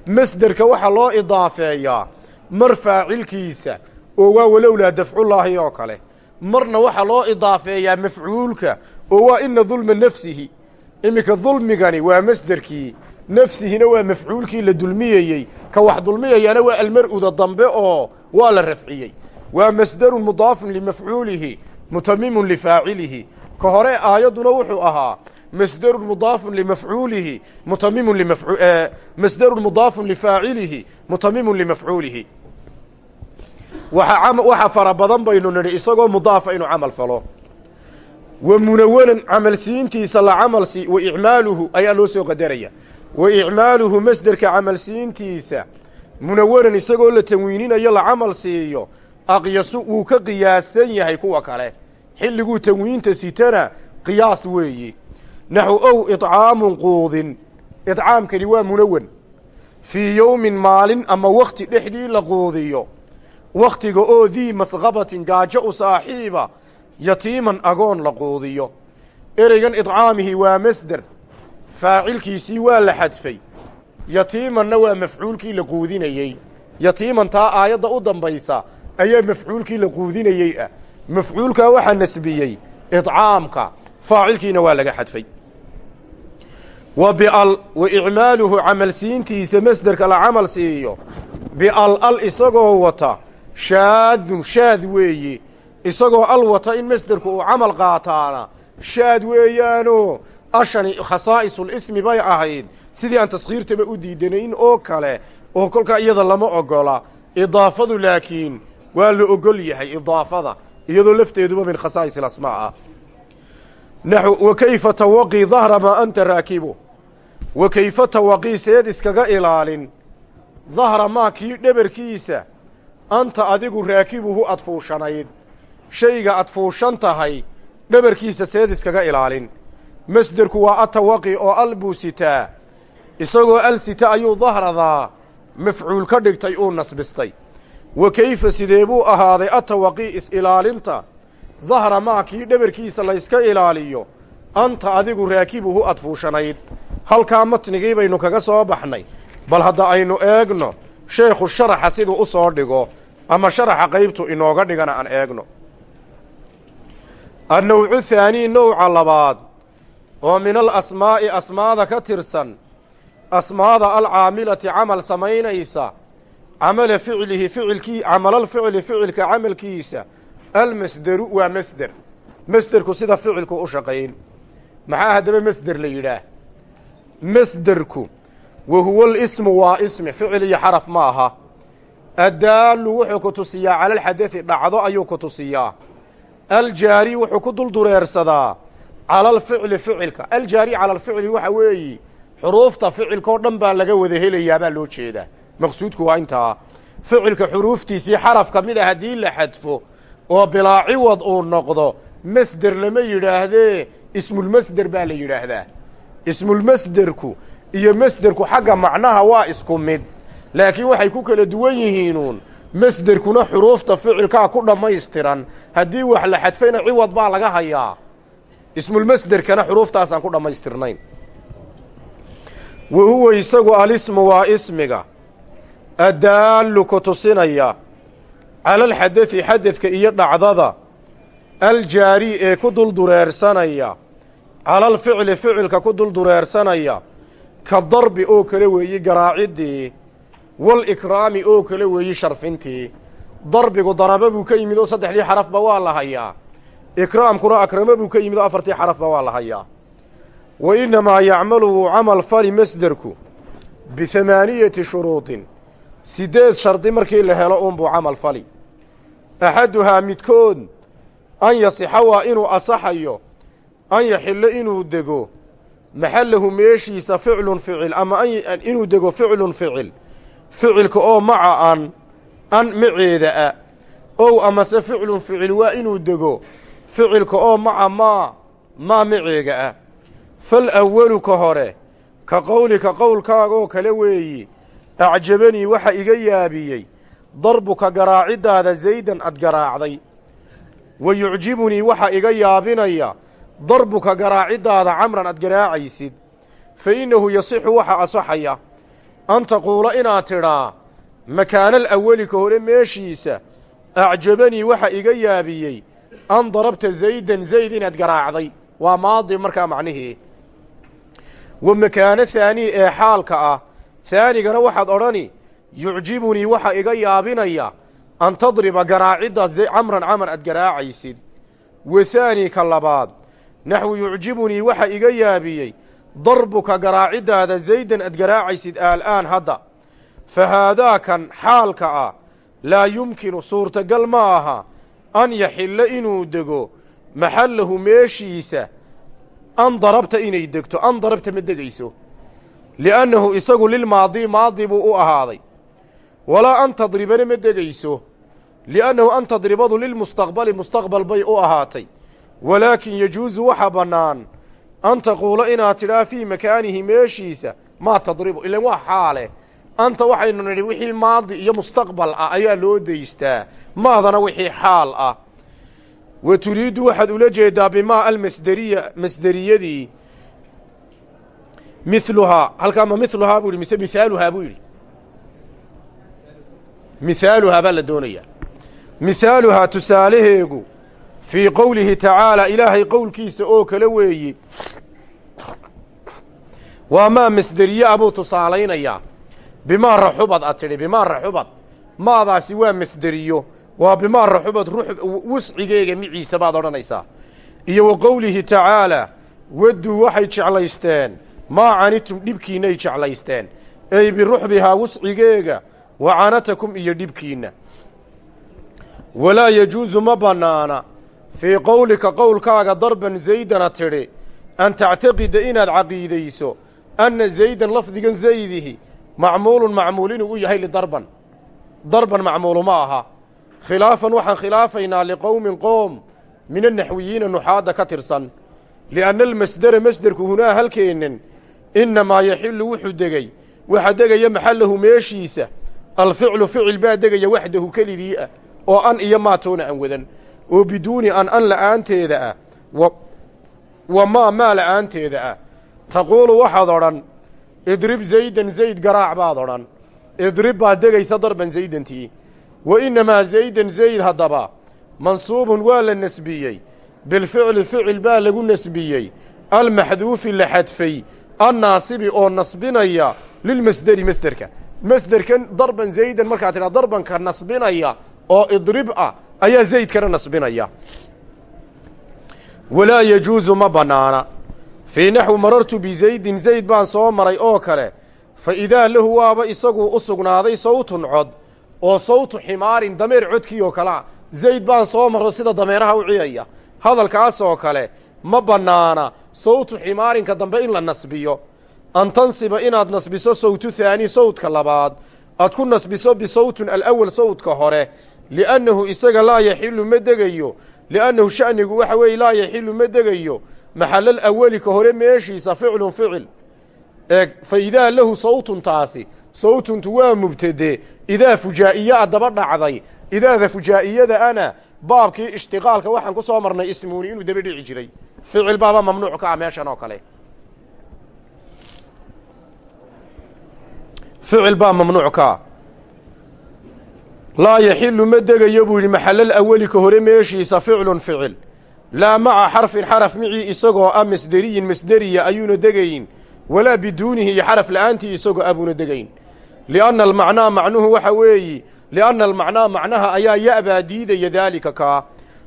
Masderka waxaa loo idaafeeyaa mar faacilkiisa oo waa walowlaa dafcullaahi oo kale. Marna waxaa loo idaafeeyaa mafcuulka oo waa ina dulma nafsihi. Iminka dulmigani waa masderkii nafsihina waa mafcuulkii la dulmiyeyey. Ka wax dulmiyayana waa almar'uda dambe oo waa la rafciyey. Waa masderun mudaafun limafcuulihi mutamimun lifaacilihi ka hore aayadduna wuxuu ahaa masderun mudaafun limafcuulihi mutamimun masderun mudaafun lifaacilihi mutamimun limafcuulihi waxa fara badan baynu nidhi isagoo mudaafa inuu camal falo. Wa munawanan camalsiintiisa la camalsi wa icmaaluhu ayaa loo soo qadaraya. Wa icmaaluhu masderka camalsiintiisa munawanan isagoo la tanwiininayo la camal siiyo aqyasu wuu ka qiyaasan yahay kuwa kale. Xilliguu tanwiinta sitana qiyaas weeyi. Naxu ow idcaamun quudin. Idcaamkani waa munawan fii yowmin maalin ama wakhti dhexdii la quudiyo. Wakhtiga oo dii masqabatin gaajo u saaxiiba yatiiman agoon la quudiyo. Ereygan idcaamihi waa masder. Faacilkiisii waa la xadfay. Yatiimanna waa mafcuulkii la quudinayey. Yatiiman taa aayadda u dambaysa ayaa mafcuulkii la quudinayey ah. Mafcuulkaa waxaa nasbiyey idcaamka faacilkiina waa laga xadfay. Wa wa icmaaluhu camalsiintiisa masderka la camal siiyo bial al isagoo wata shaadun shaad weeye isagoo al wata in masderku uu camal qaataana shaad weeyaano ashani khasaa'isul ismi bay ahayd. Sidii aan taskhiirtaba u diidanayn oo kale oo kolkaa iyada lama ogola idaafadu laakiin waa la ogol yahay idaafada iyadoo lafteeduba min khasaa'is ilasmaa ah wa kayfa tawaqii dahra maa anta raakibu? Wa kayfa tawaqii seed iskaga ilaalin. Dahra maa kii dhebarkiisa anta adigu raakibuhu ad fuushanayd. Shayga ad fuushan tahay dhabarkiisa seed iskaga ilaalin. Masderku waa atawaqi oo al sitaa. Isagoo al sita ayuu dahradaa mafcuul ka dhigtay uu nasbistay wa kayfa sidee buu ahaaday atawaqi is-ilaalinta? Dahra maa kii dhabarkiisa layska ilaaliyo? Anta adigu raakibuhu ad fuushanayd. Halkaa matnigii baynu kaga soo baxnay. Bal hadda aynu eegno sheekhu sharaxa siduu u soo dhigo ama sharaxa qaybtu inooga dhigana aan eegno. Annawcu haanii nowca labaad oo min al asmaa'i asmaada ka tirsan asmaada alcaamilati camal samaynaysa camala ficlihi ficilkii camalalficli ficilka camalkiisa. Almasderu waa masder. Masderku sida ficilku u shaqayn. Maxaa haddaba masder la yidhaah? Masderku wa huwa alismu waa ismi ficil iyo xaraf ma aha. Addaallu wuxuu ku tusiyaa cala alxadadi dhacdo ayuu ku tusiyaa. Aljaari wuxuu ku dul dureersadaa cala alficli ficilka. Aljaari cala alficli waxa weeyi xuruufta ficilkao dhan baa laga wada helayaa baa loo jeedaa maqsuudku waa intaa ficilka xuruuftiisii xaraf ka mid a haddii la xadfo oo bilaa ciwad uu noqdo masder lama yidhaahdee ismulmasder baa la yidhaahdaa. Ismulmasderku iyo masderku xagga macnaha waa isku mid. Laakiin waxay ku kala duwan yihiinuun masderkuna xuruufta ficilkaa ku dhammaystiran. Haddii wax la xadfayna ciwad baa laga hayaa. Ismulmasderkana xuruuftaasaan ku dhammaystirnayn. Wa huwa isagu alismu waa ismiga addaallu ku tusinaya calalxadadi xadadka iyo dhacdada aljaari ee ku duldureersanaya calalficli ficilka ku duldureersanaya ka darbi oo kale weeyi garaaciddii wal ikraami oo kale weeyi sharfintii darbigu daraba buu ka yimid oo saddexdii xarafba waa la hayaa ikraamkuna akramo buu ka yimid oo afartii xarafba waa la hayaa wa innamaa yacmalu camal fali masderku bihamaaniyati shuruudin siddeed shardi markii la helo uunbuu camal fali. Axaduhaa midkood an yasixa waa inuu asaxayo an yaxillo inuu dego. Maxallahu meeshiisa ficlun ficil ama inuu dego ficlun ficil. Ficilka oo maca an an maceeda a. Ow amase ficlun ficil waa inuu dego. Ficilka oo maca maa maa maceega ah fal awalu ka hore ka qowlika qowlkaagaoo kale weeyi acjabanii waxa iga yaabiyey darbuka garaaciddaada zaydan ad garaacday wa yucjibunii waxa iga yaabinaya darbuka garaaciddaada camran ad garaacaysid fa innahu yasixu waxa asaxaya an taquula inaad tidhaa makaanal aweli ka hore meeshiisa acjabanii waxa iga yaabiyey an darabta zaydan zayd inaad garaacday waa maadi markaa macnihii wa makaano haanii ee xaalka ah haanigana waxaad odhani yucjibunii waxa iga yaabinaya an tadriba garaacidda camran camar aad garaacaysid. Wa haani ka labaad naxwu yucjibunii waxa iga yaabiyey darbuka garaaciddaada zaydan ad garaacaysid aal'aan hadda. Fa haadaakan xaalka ah laa yumkinu suurtagal ma aha an yaxilla inuu dego maxallahu meeshiisa an darabta inay degto an darabta ma degayso li'annahu isagu lilmaadii maadi buu u ahaaday walaa an tadribana ma degayso li'annahu an tadribadu lilmustaqbali mustaqbal bay u ahaatay walaakin yajuusu waxa bannaan an taquula inaad tidhaa fii makaanihi meeshiisa maa tadribu ilan waa xaale anta waxaynu nidhi wixii maadi iyo mustaqbal ah ayaa loo daystaa maadana wixii xaal ah wa turiiddu waxaad ula jeedaa bimaa almasderiya masderiyadii miluhaa halkaa ma miluhaa buu yidhi mise mihaaluhaa buu yidhi? Mihaaluhaa baa la doonayaa mihaaluhaa tusaalaheegu fii qowlihi tacaalaa ilaahay qowlkiisa oo kale weeyi waa maa masderiye ah buu tusaalaynayaa. Bimaa raxubad ad tidhi bimaa raxubad. Maadaasi waa masderiyo waa bimaa raxubad wuscigeega miciisa baad odhanaysaa. Iyo wa qowlihi tacaalaa wadduu waxay jeclaysteen maa canitum dhibkiinnay jeclaysteen. Ey biruxbihaa wuscigeega wa canatakum iyo dhibkiinna. Walaa yajuusu ma bannaana. Fii qowlika qowlkaaga darban zaydana tidhi an tactaqida inaad caqiidayso anna zaydan lafdigan zaydihi macmuulun macmuul inuu u yahay lidarban darban. Macmuulu ma aha. Khilaafan waxaan khilaafaynaa liqowmin qoom min annaxwiyiina nuxaadda ka tirsan. Li'anna almasdera masderku hunaa halkeennan innamaa yaxillu wuxuu degey waxa degaya maxallahu meeshiisa alficlu ficil baa degaya waxdahu kelidii ah oo an iyo maatoona aan wadan oo biduuni an an la'aanteeda ah wa maa maa la'aanteeda ah taquulu waxaad odhan idrib zaydan zayd garaac baad odhan idrib baad degaysa darban zaydantii wa innamaa zaydan zayd haddaba mansuubun waa la nesbiyey bilficli ficil baa lagu nesbiyey almaxduufi la xadfay annaasibi oo nasbinaya lilmasderi masderka masderkan darban zaydan markaad tidhaa darbanka nasbinaya oo idrib ah ayaa zaydkana nasbinaya walaa yajuusu ma bannaana fii naxwi marartu bizaydin zayd baan soo maray oo kale fa idaa lahu waaba isaguu u sugnaaday sawtun cod oo sawtu ximaarin dameer codkii oo kalea zayd baan soo maro sida dameeraha u ciyaya hadalkaasoo kale ma bannaana sawtu ximaarinka dambe in la nasbiyo. An tansiba inaad nasbiso sawtu haani sawdka labaad. Aad ku nasbiso bisawtun alawal sawdka hore. Li'annahu isaga laa yaxilu ma degayo. Li'annahu sha'nigu waxa weeye laa yaxilu ma degayo. Maxallal awali ka hore meeshiisa ficlun ficil eeg fa idaa lahu sawtun taasi sawtuntu waa mubtade. Idaa fujaa'iya a daba dhacday idaada fujaa'iyada ana baabkii ishtiqaalka waxaan ku soo marnay ismuuni inuu daba dhici jiray ficil baaba mamnuuc ka ah meeshan oo kale ficil baa mamnuuc ka ah laa yaxilu ma degayo buu yidhi maxalal aweli ka hore meeshiisa ficlun ficil laa maca xarfin xaraf micii isagoo ah masderiyin masderiya ayuuna degayn walaa biduunihi iyo xaraf la'aantii isagoo ah buuna degayn lianna almacnaa macnuhu waxa weeyi lianna almacnaa macnaha ayaa ya'baa diidaya daalika kaa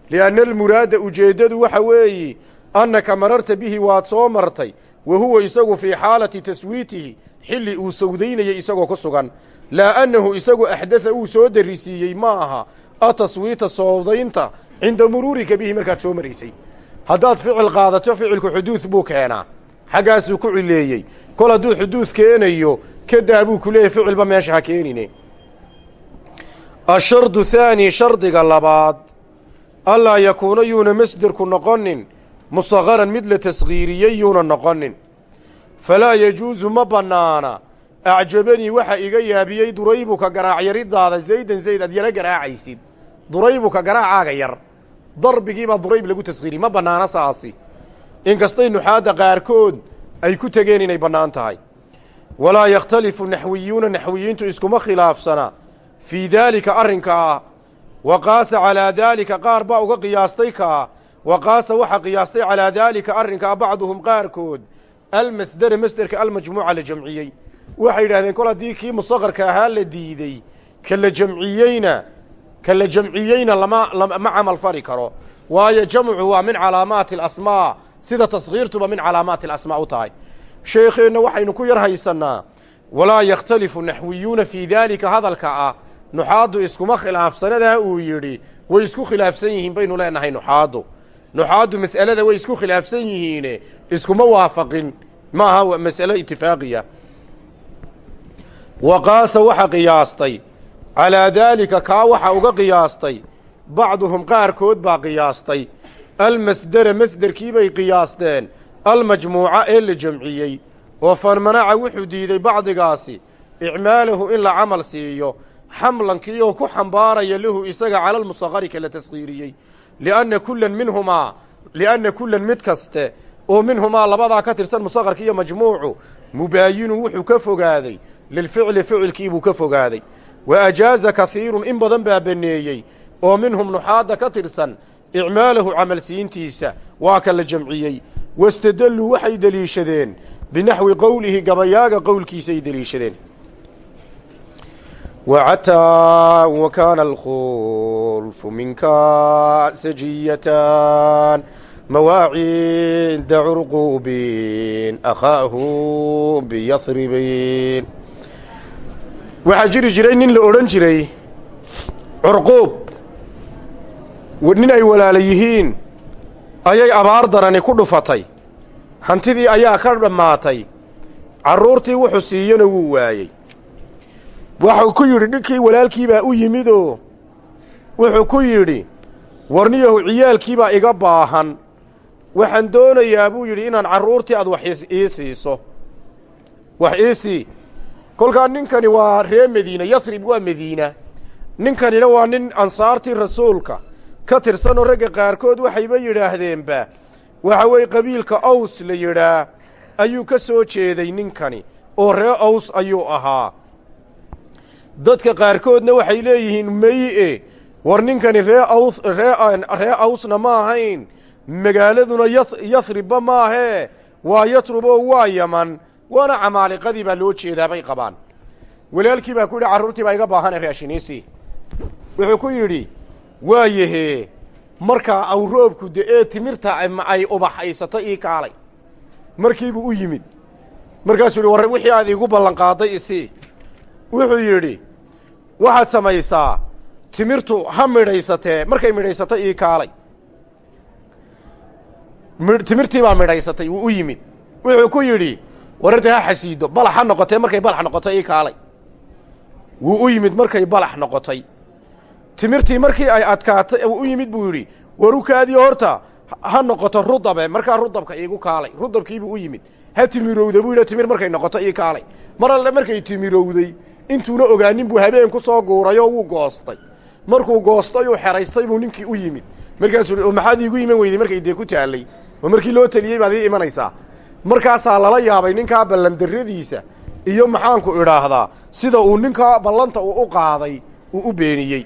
lianna almuraada ujeeddadu waxa weeyi annaka mararta bihi waad soo martay wa huwa isagu fii xaalati taswiitihi xilli uu sawdaynayay isagoo ku sugan. Laa annahu isagu axdatha uu soo darisiiyey ma aha ataswiita soodaynta cinda muruurika bihi markaad soo maraysay haddaad ficil qaadato ficilku xuduud buu keenaa. Xaggaasuu ku cileeyey. Kol hadduu xuduud keenayo kadaa buu ku leeyahy ficilba meesha ha keenine. Ashardu thaani shardiga labaad. Allaa yakuuna yuuna masderku noqonin musaqaran mid la tasgiiriyey yuuna noqonin falaa yajuusu ma bannaana acjabanii waxa iga yaabiyey duraybuka garaacyaridaada zaydan zayd aad yaro garaacaysid duraybuka garaacaaga yar darbigiibaa durayb lagu tasgiiri ma bannaana saasi inkastay nuxaadda qaarkood ay ku tegeen inay bannaan tahay walaa yakhtalifu naxwiyuuna naxwiyiintu iskuma khilaafsana fii daalika arrinkaa wa qaasa calaa daalika qaar baa uga qiyaastay kaa wa qaasa waxaa qiyaastay calaa daalika arrinkaa bacduhum qaarkood almasdera masderka almajmuuca la jamciyey. Waxay yidhahdeen kol haddii kii mustaqarka ahaa la diidey ka la jamciyeyna ka la jamciyeyna lama ma camal fari karo. Waayo jamcu waa min calaamaati alasmaa sida taskhiirtuba min calaamaati alasmaa u tahay. Sheekheenna waxaynu ku yar haysannaa walaa yakhtalifu naxwiyuuna fii daalika hadalka ah nuxaaddu iskuma khilaafsanadaa uu yidhi. Way isku khilaafsan yihiin baynu leenahay nuxaaddu nuxaaddu mas'alada way isku khilaafsan yihiine iskuma waafaqin maaha mas'alo itifaaqiya wa qaasa waxa qiyaastay calaa daalika kaa waxa uga qiyaastay bacduhum qaarkood baa qiyaastay almasdera masderkii bay qiyaasteen almajmuuca ee la jamciyey oo fanmanaca wuxuu diiday bacdigaasi icmaalahu in la camal siiyo xamlankii oo ku xambaaraya lahu isaga cala almusaqari ka la taskhiiriyey lianna kullan minhumaa lianna kullan mid kaste oo minhumaa labadaa ka tirsan musaqarka iyo majmuucu mubaayinun wuxuu ka fogaaday lilficli ficilkii buu ka fogaaday wa ajaaza kahiirun in badan baa banneeyey oo minhum nuxaadda ka tirsan icmaalahu camalsiintiisa waa ka la jamciyey wastadelluu waxay deliishadeen binaxwi qowlihi gabayaaga qowlkiisay deliishadeen wa kaana alkhulfu minka sajiyatan mawaacinda curquubin akhaahu biyasribin waxaa jiri jiray nin la odhan jiray curquub nin ay walaala yihiin ayay abaar darani ku dhufatay hantidii ayaa ka dhammaatay carruurtii wuxuu siiyana wuu waayey waxuu ku yidhi ninkii walaalkiibaa u yimidoo? Wuxuu ku yidhi warniyahu ciyaalkiibaa iga baahan. Waxaan doonayaa buu yidhi inaan carruurtii aad wax ii siiso. Wax ii sii. Kolkaa ninkani waa ree madiina yasrib waa madiina. Ninkanina waa nin ansaartii rasuulka. Ka tirsanoo ragga qaarkood waxayba yidhaahdeenba waxa weeye qabiilka aws la yidhaa. Ayuu ka soo jeeday ninkani oo ree aws ayuu ahaa dadka qaarkoodna waxay leeyihiin meye war ninkani ree aws ree ree awsna ma ahayn. Magaaladuna ya yasribba maahee waa yatrub oo waa yaman. Waana camaaliqadii baa loo jeedaa bay qabaan. Walaalkii baa ku yidhi carruurtii baa iga baahane raashiniisii wuxuu ku yidhi waayahee markaa aw roobku de-ee timirta ay ubaxaysato ii kaalay. Markiibuu u yimid. Markaasuu yidhi war wixii aad iigu ballanqaaday isii wuxuu yidhi waxaad samaysaa timirtu ha midhaysatee markay midhaysato ii kaalay. Timirtii baa midhaysatay wuu u yimid. Wuxuu ku yidhi wararta ha xasiido balax ha noqotee markay balax noqotay ii kaalay. Wuu u yimid markay balax noqotay. Timirtii markii ay adkaatay u yimid buu yidhi warukaadii horta ha noqoto rudabe markaa rudabka iigu kaalay. Rudabkiibuu u yimid. Ha timirowda buu yidhi timir markay noqoto ii kaalay. Mar alle markay timirowday intuuna ogaanin buu habeen ku soo guurayoo wuu goostay. Markuu goostay uu xeraystay buu ninkii u yimid. Markaasuu maxaad iigu iman weyday? Markay dee ku taallay. Ma markii loo teliyey baad ii imanaysaa. Markaasaa lala yaabay ninkaa ballandarradiisa iyo maxaanku idhaahdaa sida uu ninkaa ballanta uu u qaaday uu u beeniyey.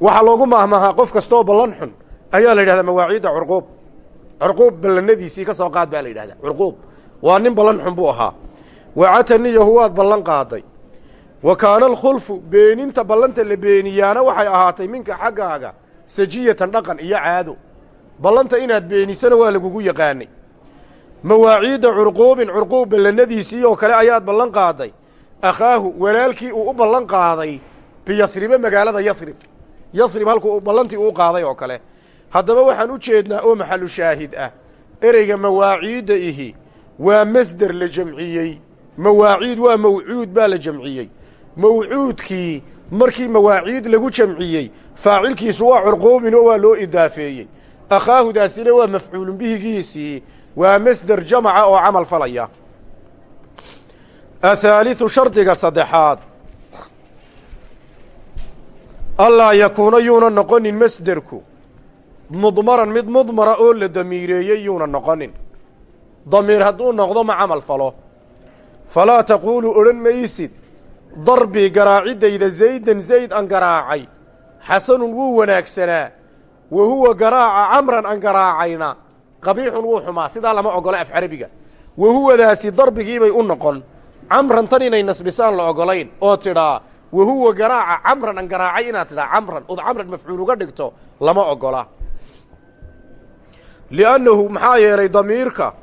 Waxaa loogu mahmahaa qof kastooo ballan xun. Ayaa la yidhahdaa mawaaciidda curquub. Curquub ballannadiisii ka soo qaad baa la yidhahdaa curquub. Waa nin ballan xun buu ahaa. Wacataniyahu waad ballan qaaday wa kaana alkhulfu beeninta ballanta la beeniyaana waxay ahaatay minka xaggaaga sajiyatan dhaqan iyo caado. Ballanta inaad beenisana waa lagugu yaqaanay. Mawaaciidda curquubin curquub ballannadiisii oo kale ayaad ballan qaaday. Akhaahu walaalkii uu u ballan qaaday biyasribe magaalada yasrib. Yasrib halkuu ballantii uu qaaday oo kale. Haddaba waxaan u jeednaa oo maxalu shaahid ah ereyga mawaaciidda ihi waa masder la jamciyey. Mawaaciid waa mawcuud baa la jamciyey mawcuudkii markii mawaaciid lagu jamciyey faacilkiisu waa curquubin oo waa loo idaafeeyey. Akhaahudaasina waa mafcuulun bihigiisii waa masder jamaca oo camal falaya. Athaaliثu shardiga saddexaad. Allaa yakuuna yuuna noqonin masderku. Mudmaran mid mudmara oo la damiireeyey yuuna noqonin. Damiir hadduu noqdo ma camal falo. Falaa taquulu odhan maysid darbii garaaciddayda zaydan zayd an garaacay. Xasanun wuu wanaagsanaa wa huwa garaaca camran an garaacayna. Qabiixun wuu xumaa sidaa lama ogolo af carabiga. Wa huwadaasi darbigiibay u noqon. Camran tan inay nasbisaan la ogolayn oo tidhaa wa huwa garaaca camran an garaacay inaad tidhaa camran ood camran mafcuul uga dhigto lama ogola. Li'annahu maxaa yeelay damiirka?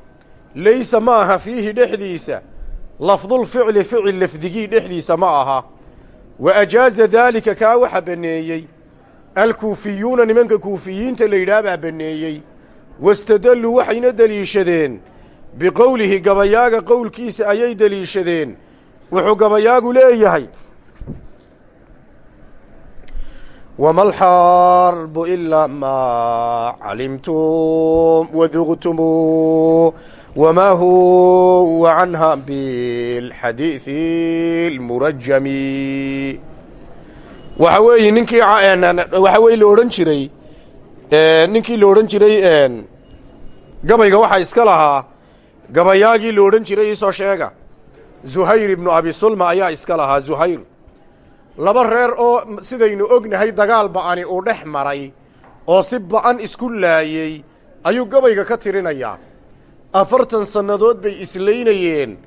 Laysa ma aha fiihi dhexdiisa lafdulficli ficil lafdigii dhexdiisa ma aha. Wa ajaaza daalika kaa waxa banneeyey alkuufiyuuna nimanka kuufiyiinta la yidhaah baa banneeyey wastadalluu waxayna deliishadeen biqowlihi gabayaaga qowlkiisa ayay deliishadeen wuxuu gabayaagu leeyahay. Wma alxarbu ilaa maa calimtum waduqtumuu wmaa huwa canha bilxadiiثi اlmurajami waxa weeye ninkii waxa weye la odhan jiray ninkii la odhan jiray gabayga waxaa iska lahaa gabayaagii la jiray iisoo sheega. Zuhayr ibnu abi sulma ayaa iska lahaa zuhayr. Laba reer oo sidaynu ognahay dagaal ba'ani uu dhex maray oo si ba'an isku laayey ayuu gabayga ka tirinayaa afartan sannadood bay islaynayeen.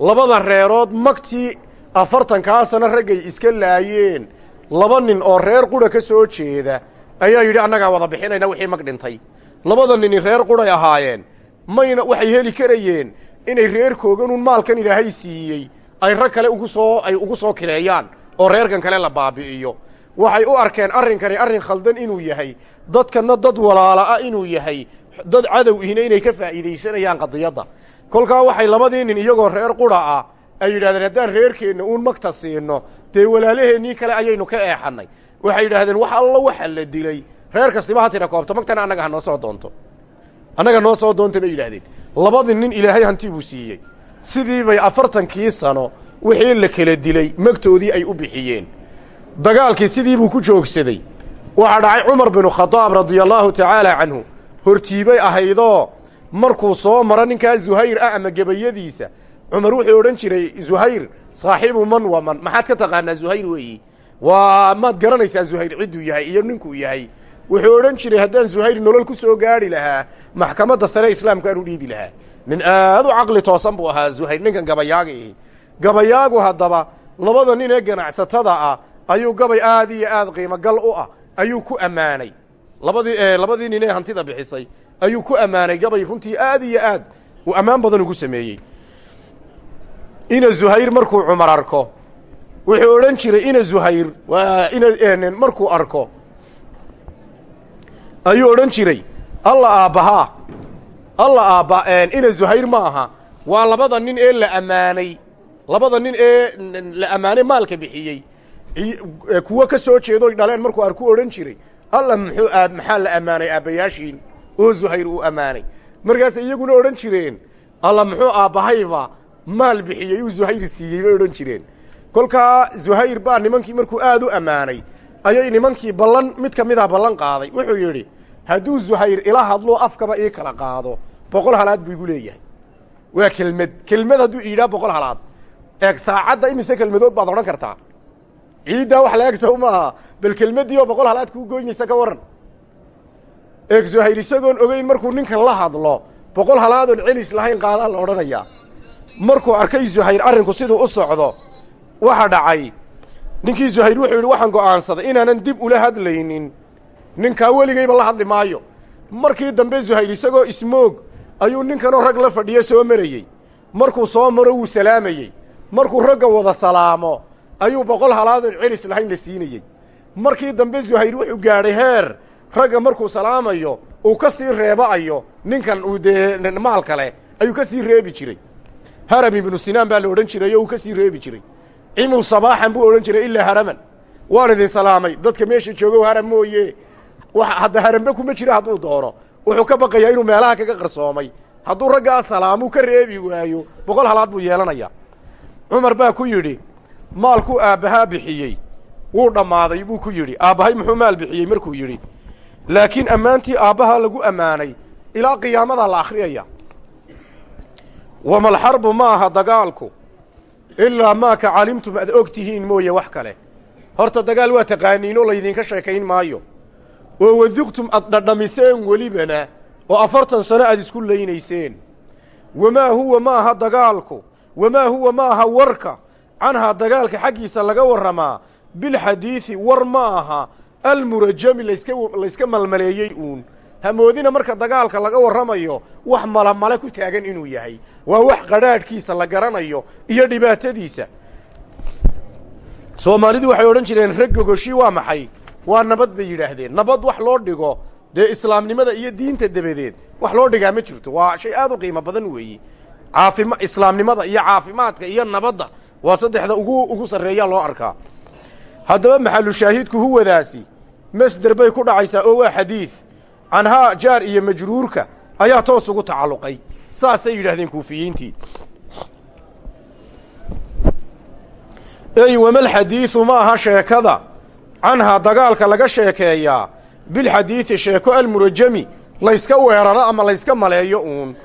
Labada reerood magtii afartankaa sano raggay iska laayeen. Laba nin oo reer qudha ka soo jeeda ayaa yidhi annagaa wada bixinayna wixii mag dhintay. Labada nini reer qudhay ahaayeen mayna waxay heli karayeen inay reerkooganun maalkan ilaahay siiyey. Ay rag kale ugu soo ay ugu soo kireeyaan oo reerkan kale la baabi'iyo. Waxay u arkeen arrinkani arrin khaldan inuu yahay. Dadkanna dad walaala ah inuu yahay dad cadow ihina inay ka faa'iidaysanayaan qadiyadda. Kolkaa waxay labadii nin iyagoo reer qudha ah ay yidhahdeen haddaan reerkeenna uun magta siino dee walaalaheennii kale ayaynu ka eexannay. Waxay yidhaahdeen wax allo waxa la dilay. Reer kastiba ha tira koobto magtana annaga ha noo soo doonto. Annaga noo soo doonta bay yidhahdeen labadii nin ilaahay hanti buu siiyey. Sidii bay afartankii sano wixii la kala dilay magtoodii ay u bixiyeen. Dagaalkii sidii buu ku joogsaday. Waxaa dhacay cumar binu khadaab radia allaahu tacaala canhu hortiibay ahaydoo markuu soo maro ninkaa zuhayr ah ama gebayadiisa cumar wuxuu odhan jiray zuhayr saaxiibu man wa man? Maxaad ka taqaanaa zuhayr weeyi? Waa maad garanaysaa zuhayr cidduu yahay iyo ninkuu yahay. Wuxuu odhan jiray haddaan zuhayr nolol ku soo gaadhi lahaa maxkamadda sare islaamka aan u dhiibi lahaa. Nin aad u caqli toosan buu ahaa zuhayr ninkan gabayaaga ihi gabayaagu haddaba labada nin ee ganacsatada ah ayuu gabay aad iyo aad qiimogal u ah ayuu ku ammaanay labadii labadii nin ee hantida bixisay ayuu ku ammaanay gabay runtii aad iyo aad. Uu ammaan badan ugu sameeyey. Ina zuhayr markuu cumar arko wuxuu odhan jiray ina zuhayr waa ina markuu arko. Ayuu odhan jiray alla aabbahaa alla aabba ina zuhayr ma aha. Waa labada nin ee la ammaanay labada nin ee la ammaanay maalka bixiyey. Kuwo ka soo jeedoy dhaleen markuu arku odhan jiray alla muxuu aab maxaa la ammaanay aabbayaashiin? Oo zuhayr uu ammaanay. Markaasay iyaguna odhan jireen alla muxuu aabbahayba maal bixiyey uu zuhayr siiyey bay odhan jireen. Kolkaa zuhayr baa nimankii markuu aad u ammaanay ayay nimankii ballan mid ka mida ballan qaaday. Wuxuu yidhi hadduu zuhayr ila hadlo afkaba ii kala qaado. Boqol halaad buu igu leeyahay. Waa kelmad. Kelmad hadduu iidhaa boqol halaad. Eeg saacadda imise kelmadood baad odhan kartaa ciiddaa wax la eg sow maaha. Bal kelmaddii oo boqol halaad kuu goynaysa ka warran. Eeg zuhayr isagoon ogeyn markuu ninkan la hadlo boqol halaadoon celis lahayn qaadaa la odhanayaa markuu arkay zuhayr arrinku siduu u socdo waxa dhacay. Ninkii zuhayr wuxuu yidhi waxaan go'aansaday inaanan dib ula hadlaynin. Ninkaa weligayba la hadli maayo. Markii dambe zuhayr isagoo ismoog ayuu ninkanoo rag la fadhiyo soo marayey. Markuu soo maro wuu salaamayey markuu ragga wada salaamo ayuu boqol halaadoon celis lahayn la siinayey markii dambe zuhayr wuxuu gaadhay heer ragga markuu salaamayo uu ka sii reeba'ayo ninkan uu dee maal kale ayuu ka sii reebi jiray. Haram ibnu sinaan baa la odhan jiray oo uu ka sii reebi jiray. Cimuu sabaaxan buu odhan jiray ilaa haraman. Waan idin salaamay dadka meesha joogow haram mooye. Hadda harambe kuma jiro hadduu doono wuxuu ka baqayaa inuu meelaha kaga qarsoomay. Hadduu raggaa salaamuu ka reebi waayo boqol halaad buu yeelanayaa. Cumar baa ku yidhi maalkuu aabbahaa bixiyey. Wuu dhammaaday buu ku yidhi aabbahay muxuu maal bixiyey? Markuu yidhi laakiin ammaantii aabbahaa lagu ammaanay ilaa qiyaamadaa la akhriyaya. Wamalxarbu ma aha dagaalku? Ilaa maaka calimtum aad og tihiin mooye wax kale. Horta dagaal waa taqaaniinoo laydinka sheekayn maayo. Oo waduqtum aad dhadhamiseen welibana oo afartan sano aad isku laynayseen. Wamaa huwa ma aha dagaalku wamaa huwa ma aha warka canhaa dagaalka xaggiisa laga warramaa bilxadiidi war ma aha almurajami layska malmaleeyey uun. Hamoodina marka dagaalka laga warramayo wax malamale ku taagan inuu yahay. Waa wax qadhaadhkiisa la garanayo iyo dhibaatadiisa. Soomaalidu waxay odhan jireen rag gogoshi waa maxay? Waa nabad bay yidhaahdeen. Nabad wax loo dhigo dee islaamnimada iyo diinta dabadeed wax loo dhigaa ma jirto. Waa shay aad u qiimo badan weeye caafima islaamnimada iyo caafimaadka iyo nabadda waa saddexda ugu ugu sarreeyaa loo arkaa. Haddaba maxalu shaahidku huwadaasi masder bay ku dhacaysaa oo waa xadiid canhaa jaar iyo majruurka ayaa toos ugu tacalluqay. Saasay yidhaahdeen kuufiyiintii. Ey wamalxadiidu ma aha sheekada? Canhaa dagaalka laga sheekeeyaa. Bilxadiidi sheeko almurajami layska weeraro ama layska maleeyo uun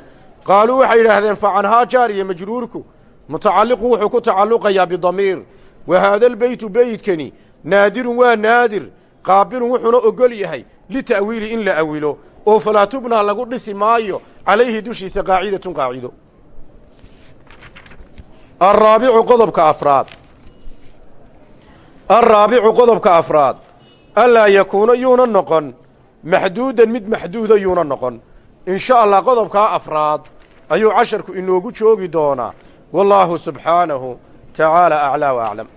qaaluu waxay yidhaahdeen fa canhaa jaar iyo majruurku mutacalliqu wuxuu ku tacalluqayaa bidamiir wa haadalbeytu beytkani naadirun waa naadir qaabilun wuxuuna ogol yahay lita'wiili in la awilo oo falaa tubnaa lagu dhisi maayo calayhi dushiisa qaacidatun qaacido araabicu qodobka afraad alraabicu qodobka afraad allaa yakuuna yuuna noqon maxduudan mid maxduuda yuuna noqon in sha allah qodobkaa afraad ayuu casharku inoogu joogi doonaa. Wallaahu subxaanahu tacaala aclaa wa aclam